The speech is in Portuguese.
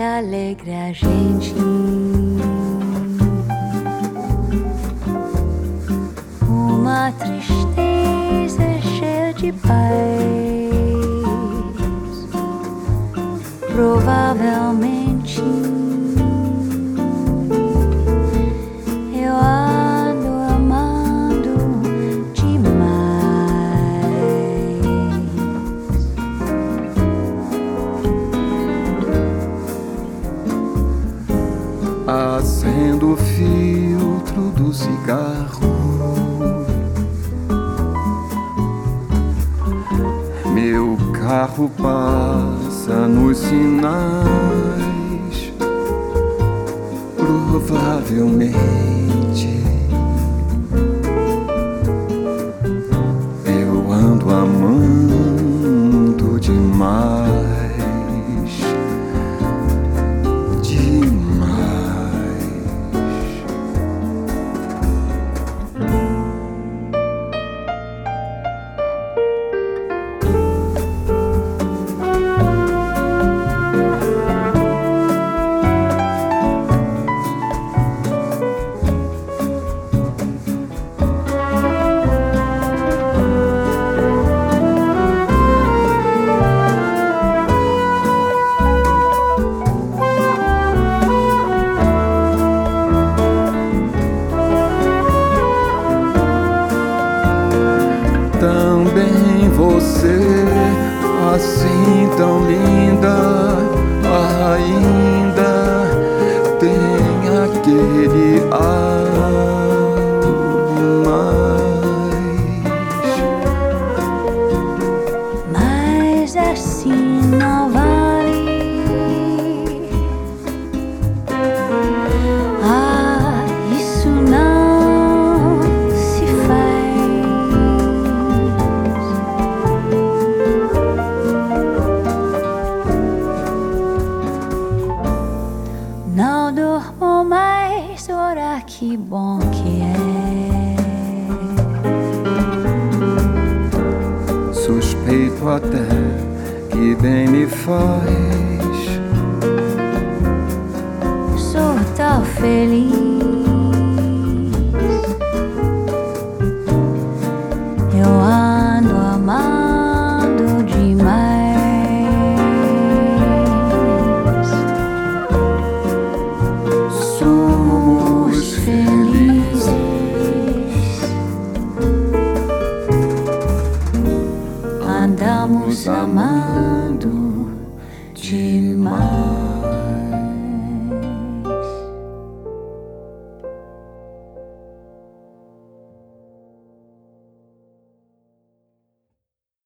alegra a gente. Uma tristeza cheia de paz. Provavelmente Acendo o filtro do cigarro. Meu carro passa nos sinais. Provavelmente você, assim tão linda, ainda que bom que é. Suspeito até que bem me faz. Sou tão feliz. Andamos amando demais.